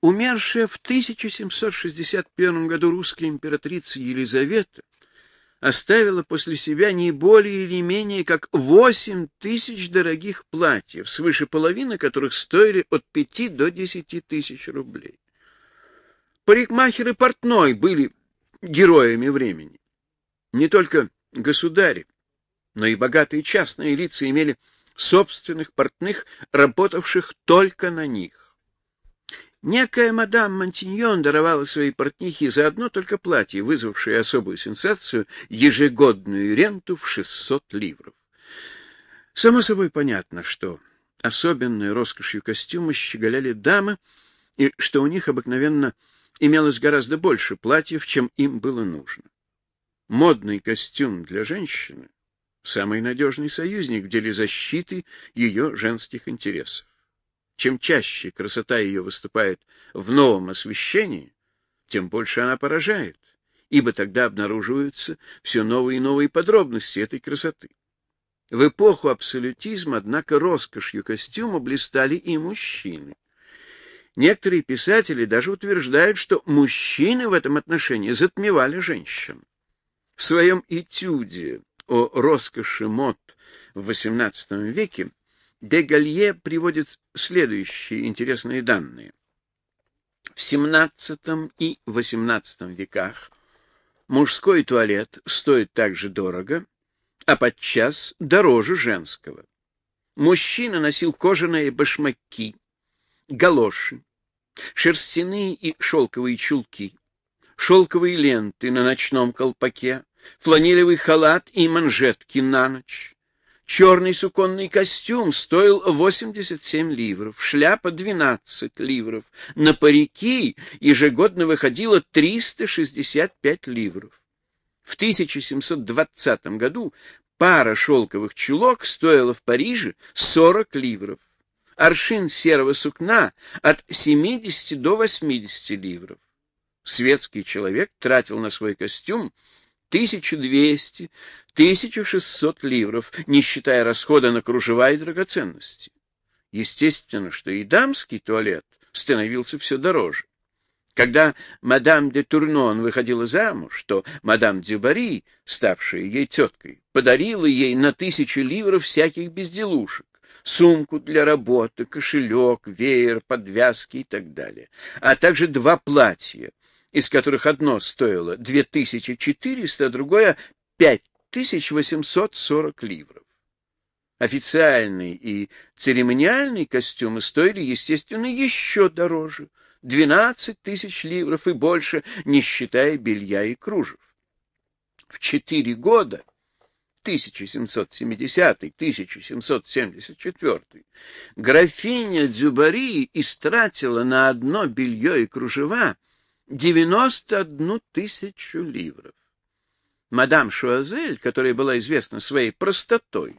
Умершая в 1761 году русская императрица Елизавета оставила после себя не более или менее как восемь тысяч дорогих платьев, свыше половины которых стоили от пяти до десяти тысяч рублей. Парикмахер и портной были героями времени. Не только государи, но и богатые частные лица имели собственных портных, работавших только на них. Некая мадам Монтиньон даровала своей портнихе за одно только платье, вызвавшее особую сенсацию, ежегодную ренту в 600 ливров. Само собой понятно, что особенной роскошью костюма щеголяли дамы, и что у них обыкновенно имелось гораздо больше платьев, чем им было нужно. Модный костюм для женщины — самый надежный союзник в деле защиты ее женских интересов. Чем чаще красота ее выступает в новом освещении, тем больше она поражает, ибо тогда обнаруживаются все новые и новые подробности этой красоты. В эпоху абсолютизма, однако, роскошью костюма блистали и мужчины. Некоторые писатели даже утверждают, что мужчины в этом отношении затмевали женщин. В своем этюде о роскоши мод в XVIII веке Дегалье приводит следующие интересные данные. В XVII и XVIII веках мужской туалет стоит так же дорого, а подчас дороже женского. Мужчина носил кожаные башмаки, галоши, шерстяные и шелковые чулки, шелковые ленты на ночном колпаке, фланелевый халат и манжетки на ночь, Черный суконный костюм стоил 87 ливров, шляпа — 12 ливров. На парики ежегодно выходило 365 ливров. В 1720 году пара шелковых чулок стоила в Париже 40 ливров. Аршин серого сукна от 70 до 80 ливров. Светский человек тратил на свой костюм 1200, 1600 ливров, не считая расхода на кружева и драгоценности. Естественно, что и дамский туалет становился все дороже. Когда мадам де Турнон выходила замуж, то мадам Дюбари, ставшая ей теткой, подарила ей на тысячу ливров всяких безделушек, сумку для работы, кошелек, веер, подвязки и так далее, а также два платья, из которых одно стоило 2400, а другое 5840 ливров. Официальный и церемониальный костюмы стоили, естественно, еще дороже — 12 тысяч ливров и больше, не считая белья и кружев. В четыре года 1770-1774 графиня Дзюбари истратила на одно белье и кружева 91 тысячу ливров. Мадам Шуазель, которая была известна своей простотой,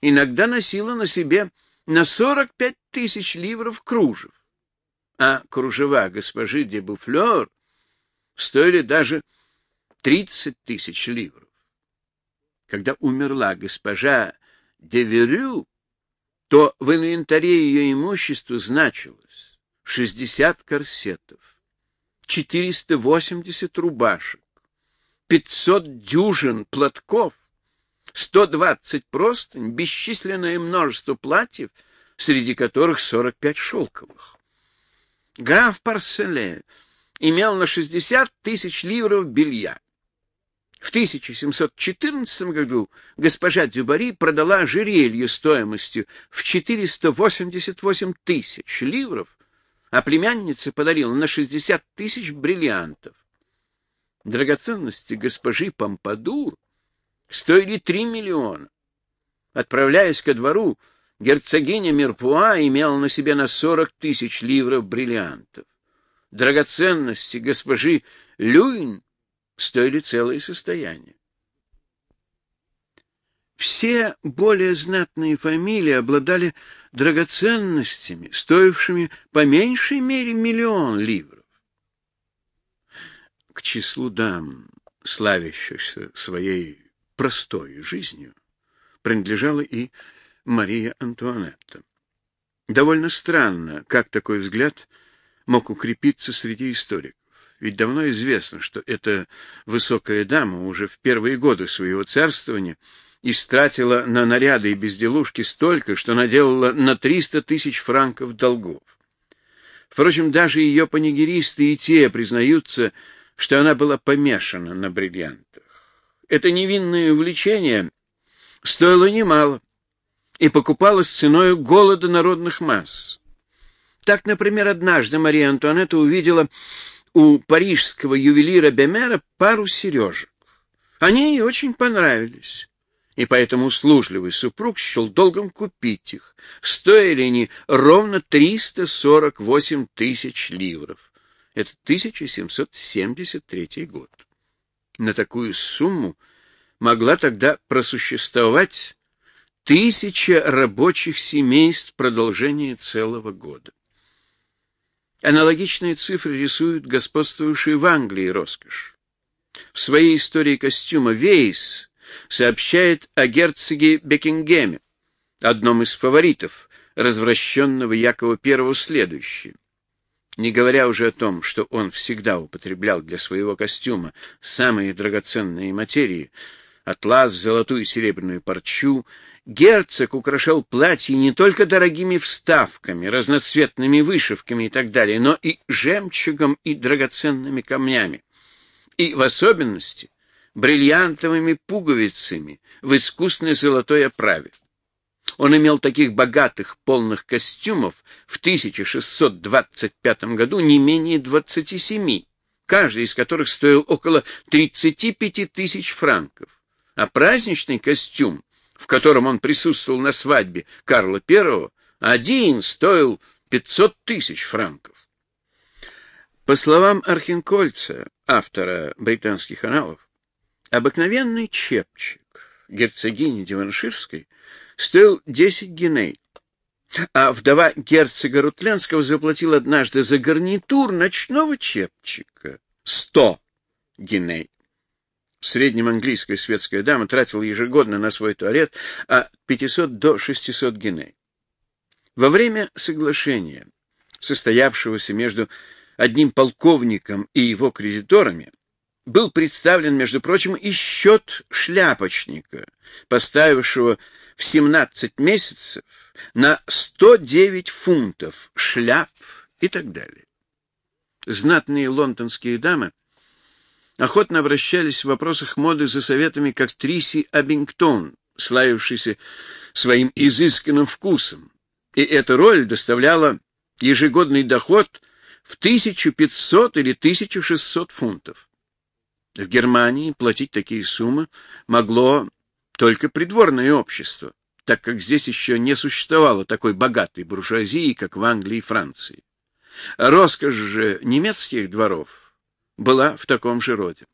иногда носила на себе на 45 тысяч ливров кружев, а кружева госпожи де Буфлер стоили даже 30 тысяч ливров. Когда умерла госпожа де Верю, то в инвентаре ее имущества значилось 60 корсетов, 480 рубашек, 500 дюжин платков, 120 простынь, бесчисленное множество платьев, среди которых 45 шелковых. Граф Парселе имел на 60 тысяч ливров белья. В 1714 году госпожа Дюбари продала ожерелье стоимостью в 488 тысяч ливров, а племянница подарила на 60 тысяч бриллиантов. Драгоценности госпожи Помпадур стоили 3 миллиона. Отправляясь ко двору, герцогиня Мерпуа имела на себе на 40 тысяч ливров бриллиантов. Драгоценности госпожи Люин стоили целое состояние. Все более знатные фамилии обладали драгоценностями, стоившими по меньшей мере миллион ливров. К числу дам, славящихся своей простой жизнью, принадлежала и Мария Антуанетта. Довольно странно, как такой взгляд мог укрепиться среди историков. Ведь давно известно, что эта высокая дама уже в первые годы своего царствования истратила на наряды и безделушки столько, что наделала на 300 тысяч франков долгов. Впрочем, даже ее панигеристы и те признаются, что она была помешана на бриллиантах. Это невинное увлечение стоило немало и покупалось ценой голода народных масс. Так, например, однажды Мария Антуанетта увидела у парижского ювелира Бемера пару сережек. Они ей очень понравились, и поэтому услужливый супруг счел долгом купить их. Стоили они ровно 348 тысяч ливров. Это 1773 год. На такую сумму могла тогда просуществовать тысяча рабочих семейств в продолжении целого года. Аналогичные цифры рисуют господствующую в Англии роскошь. В своей истории костюма Вейс сообщает о герцоге Бекингеме, одном из фаворитов развращенного Якова I следующее. Не говоря уже о том, что он всегда употреблял для своего костюма самые драгоценные материи — атлас, золотую и серебряную парчу, Герцог украшал платье не только дорогими вставками, разноцветными вышивками и так далее, но и жемчугом и драгоценными камнями. И в особенности бриллиантовыми пуговицами в искусной золотой оправе. Он имел таких богатых полных костюмов в 1625 году не менее 27, каждый из которых стоил около 35 тысяч франков. А праздничный костюм в котором он присутствовал на свадьбе Карла I, один стоил 500 тысяч франков. По словам Архенкольца, автора британских аналов, обыкновенный чепчик герцогини Диванширской стоил 10 геней, а вдова герцога Рутленского заплатила однажды за гарнитур ночного чепчика 100 геней. В среднем английская светская дама тратила ежегодно на свой туалет от 500 до 600 геней. Во время соглашения, состоявшегося между одним полковником и его кредиторами, был представлен, между прочим, и счет шляпочника, поставившего в 17 месяцев на 109 фунтов шляп и так далее. Знатные лондонские дамы охотно обращались в вопросах моды за советами к актрисе Абингтон, славившейся своим изысканным вкусом, и эта роль доставляла ежегодный доход в 1500 или 1600 фунтов. В Германии платить такие суммы могло только придворное общество, так как здесь еще не существовало такой богатой буржуазии, как в Англии и Франции. Роскошь же немецких дворов была в таком же роде.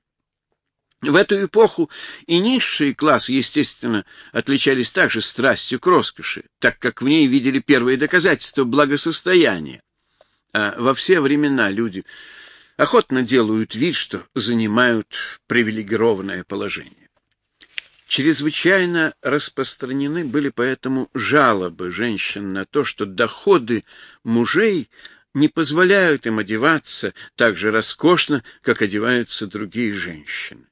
В эту эпоху и низшие классы, естественно, отличались также страстью к роскоши, так как в ней видели первые доказательства благосостояния. А во все времена люди охотно делают вид, что занимают привилегированное положение. Чрезвычайно распространены были поэтому жалобы женщин на то, что доходы мужей не позволяют им одеваться так же роскошно, как одеваются другие женщины.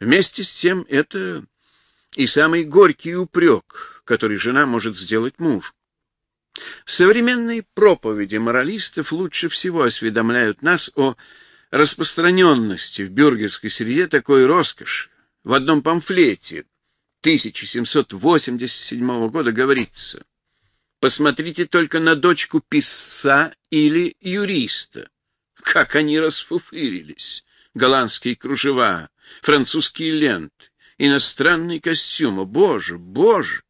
Вместе с тем это и самый горький упрек, который жена может сделать мужу. Современные проповеди моралистов лучше всего осведомляют нас о распространенности в бюргерской среде такой роскоши. В одном памфлете 1787 года говорится Посмотрите только на дочку писца или юриста. Как они расфуфырились. Голландские кружева, французские ленты, иностранные костюмы. Боже, боже!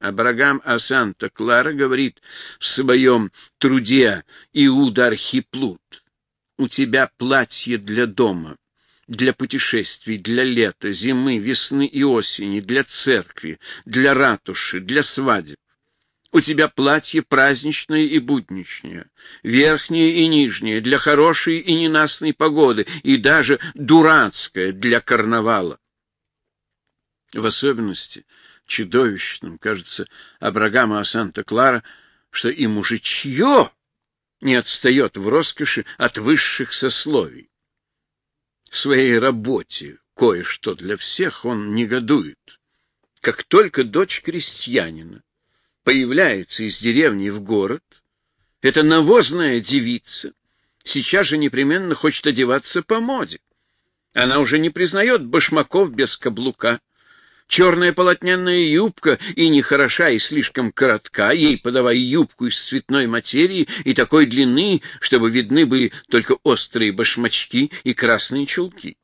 Абрагам Асанта Клара говорит в своем труде «Иуда Архиплут». У тебя платье для дома, для путешествий, для лета, зимы, весны и осени, для церкви, для ратуши, для свадеб. У тебя платье праздничное и будничное, верхнее и нижнее, для хорошей и ненастной погоды, и даже дурацкое для карнавала. В особенности чудовищным кажется Абрагама Санта-Клара, что и мужичье не отстает в роскоши от высших сословий. В своей работе кое-что для всех он негодует. Как только дочь крестьянина появляется из деревни в город, эта навозная девица сейчас же непременно хочет одеваться по моде. Она уже не признает башмаков без каблука, Черная полотняная юбка и не хороша, и слишком коротка, ей подавай юбку из цветной материи и такой длины, чтобы видны были только острые башмачки и красные чулки.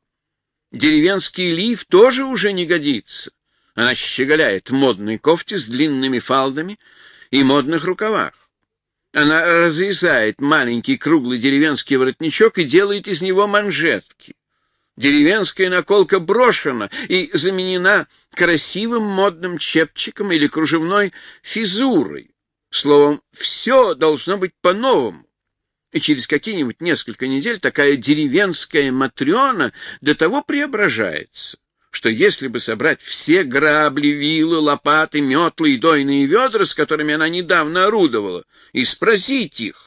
Деревенский лиф тоже уже не годится. Она щеголяет в модной кофте с длинными фалдами и модных рукавах. Она разрезает маленький круглый деревенский воротничок и делает из него манжетки. Деревенская наколка брошена и заменена красивым модным чепчиком или кружевной физурой. Словом, все должно быть по-новому. И через какие-нибудь несколько недель такая деревенская матрена до того преображается, что если бы собрать все грабли, вилы, лопаты, метлы и дойные ведра, с которыми она недавно орудовала, и спросить их,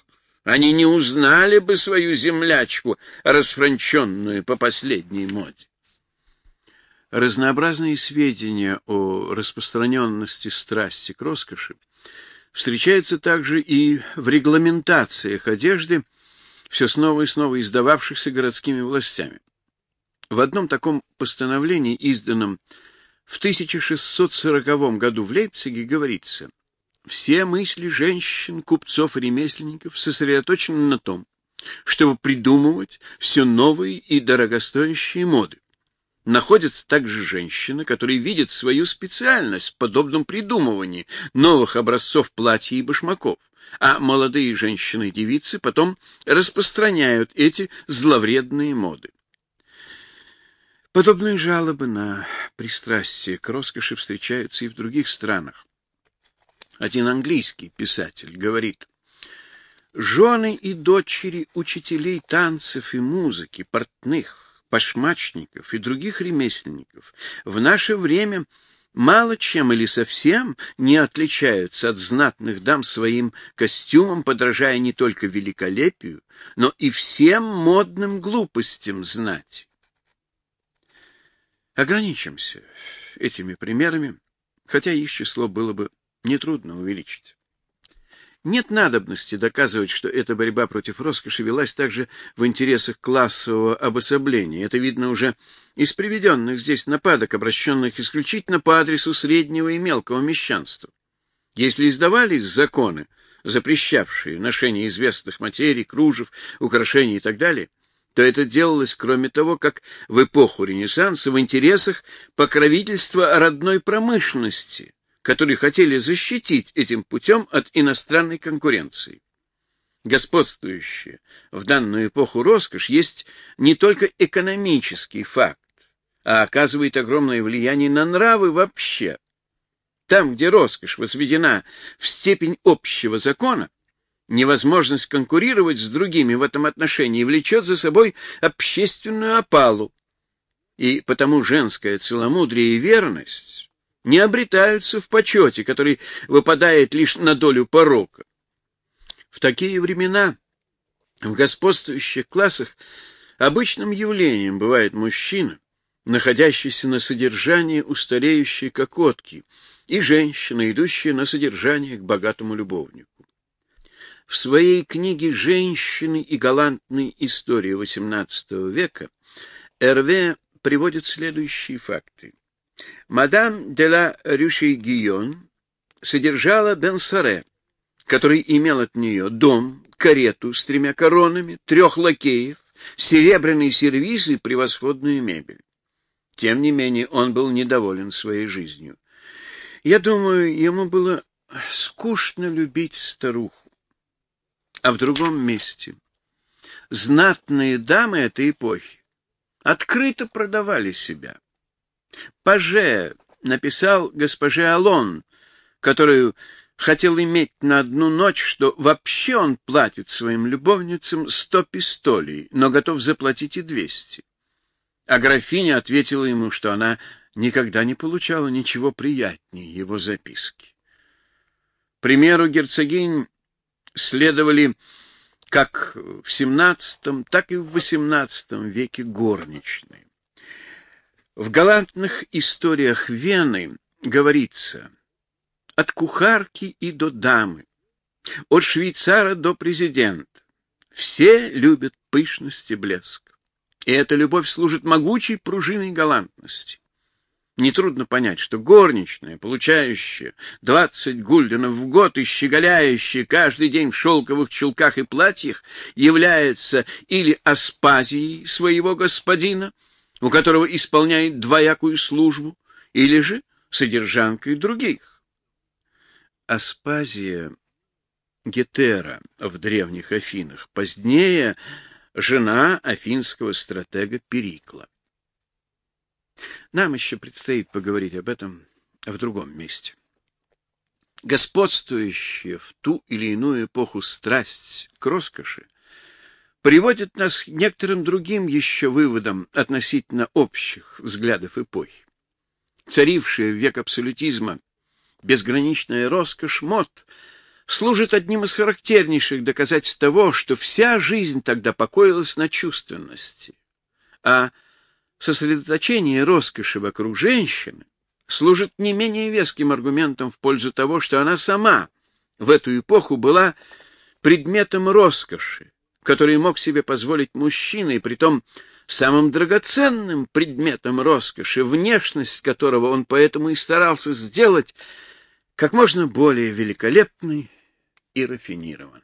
они не узнали бы свою землячку, расфранченную по последней моде. Разнообразные сведения о распространенности страсти к роскоши встречаются также и в регламентациях одежды, все снова и снова издававшихся городскими властями. В одном таком постановлении, изданном в 1640 году в Лейпциге, говорится все мысли женщин, купцов и ремесленников сосредоточены на том, чтобы придумывать все новые и дорогостоящие моды. Находятся также женщины, которые видят свою специальность в подобном придумывании новых образцов платья и башмаков, а молодые женщины-девицы потом распространяют эти зловредные моды. Подобные жалобы на пристрастие к роскоши встречаются и в других странах. Один английский писатель говорит, «Жены и дочери учителей танцев и музыки, портных, пашмачников и других ремесленников в наше время мало чем или совсем не отличаются от знатных дам своим костюмом, подражая не только великолепию, но и всем модным глупостям знать. Ограничимся этими примерами, хотя их число было бы нетрудно увеличить. Нет надобности доказывать, что эта борьба против роскоши велась также в интересах классового обособления. Это видно уже из приведенных здесь нападок, обращенных исключительно по адресу среднего и мелкого мещанства. Если издавались законы, запрещавшие ношение известных материй, кружев, украшений и так далее, то это делалось, кроме того, как в эпоху Ренессанса, в интересах покровительства родной промышленности, которые хотели защитить этим путем от иностранной конкуренции. Господствующая в данную эпоху роскошь есть не только экономический факт, а оказывает огромное влияние на нравы вообще. Там, где роскошь возведена в степень общего закона, невозможность конкурировать с другими в этом отношении влечет за собой общественную опалу, и потому женское целомудрие и верность не обретаются в почете, который выпадает лишь на долю порока. В такие времена в господствующих классах обычным явлением бывает мужчина, находящийся на содержании у стареющей кокотки, и женщина, идущая на содержание к богатому любовнику. В своей книге «Женщины и галантные истории XVIII века» Эрве приводит следующие факты. Мадам де ла Рюши-Гийон содержала Бенсаре, который имел от нее дом, карету с тремя коронами, трех лакеев, серебряный сервиз и превосходную мебель. Тем не менее, он был недоволен своей жизнью. Я думаю, ему было скучно любить старуху. А в другом месте знатные дамы этой эпохи открыто продавали себя. Паже написал госпоже Алон, которую хотел иметь на одну ночь, что вообще он платит своим любовницам сто пистолей, но готов заплатить и двести. А графиня ответила ему, что она никогда не получала ничего приятнее его записки. Примеру герцогинь следовали как в XVII, так и в XVIII веке горничные. В галантных историях Вены говорится от кухарки и до дамы, от швейцара до президента. Все любят пышность и блеск. И эта любовь служит могучей пружиной галантности. Нетрудно понять, что горничная, получающая двадцать гульденов в год и щеголяющая каждый день в шелковых чулках и платьях, является или аспазией своего господина, у которого исполняет двоякую службу, или же содержанкой других. Аспазия Гетера в древних Афинах, позднее жена афинского стратега Перикла. Нам еще предстоит поговорить об этом в другом месте. Господствующая в ту или иную эпоху страсть к роскоши приводит нас к некоторым другим еще выводам относительно общих взглядов эпохи. Царившая в век абсолютизма безграничная роскошь мод служит одним из характернейших доказательств того, что вся жизнь тогда покоилась на чувственности, а сосредоточение роскоши вокруг женщины служит не менее веским аргументом в пользу того, что она сама в эту эпоху была предметом роскоши, который мог себе позволить мужчина, и притом самым драгоценным предметом роскоши, внешность которого он поэтому и старался сделать как можно более великолепной и рафинированной.